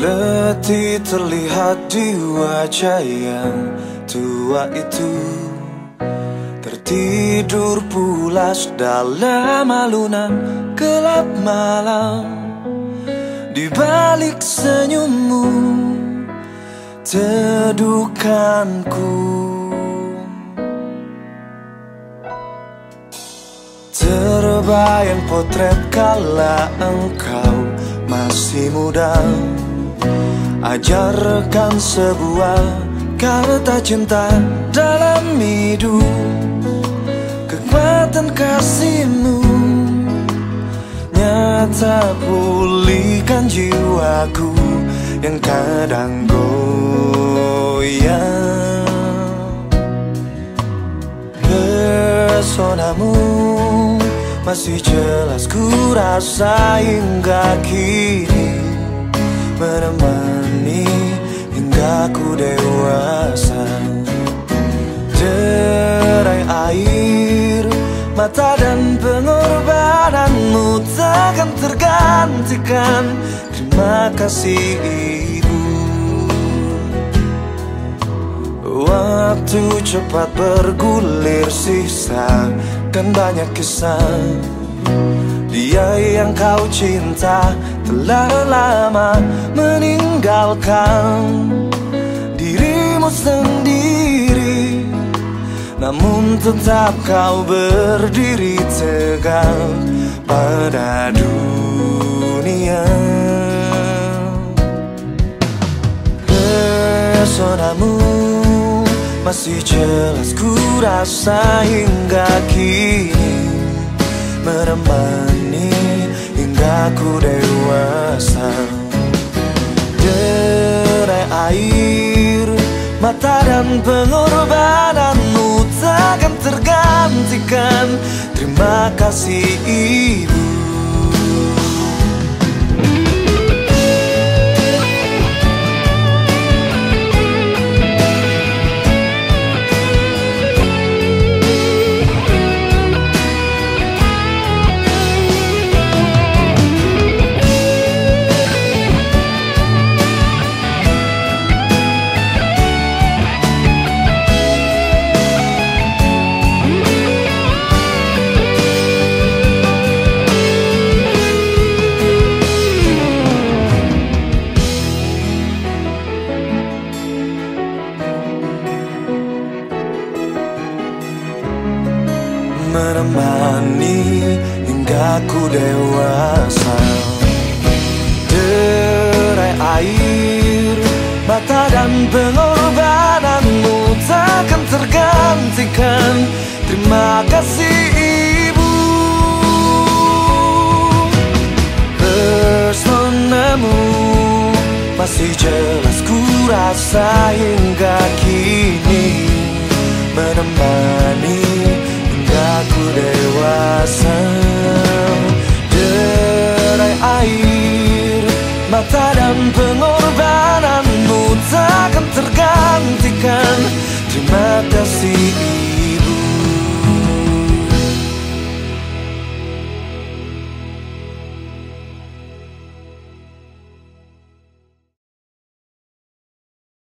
Letih terlihat di wajah yang tua itu. Tertidur pulas dalam alunan gelap malam. Di balik senyummu Teduhkanku. Terbayang potret kala engkau masih muda Ajarkan sebuah kata cinta dalam hidup. Kekuatan kasihmu Nyata pulihkan jiwaku Yang kadang goyang. Pesonamu masih jelas ku rasa hingga kini air, mata dan pengorbananmu takkan tergantikan. Terima kasih ibu. Waktu cepat bergulir sisa dan banyak kisah dia yang kau cinta telah lama meninggalkan dirimu sendiri Namun tetap kau berdiri tegak pada dunia. Pesonamu masih jelas ku rasa hingga kini menemani hingga ku dewasa. Derai air, mata dan pengorbananmu kasih ibu menemani hingga ku dewasa. Derai air, mata dan pengorbananmu takkan tergantikan. Terima kasih ibu. Personamu masih jelas ku rasa hingga harta dan pengorbananmu takkan tergantung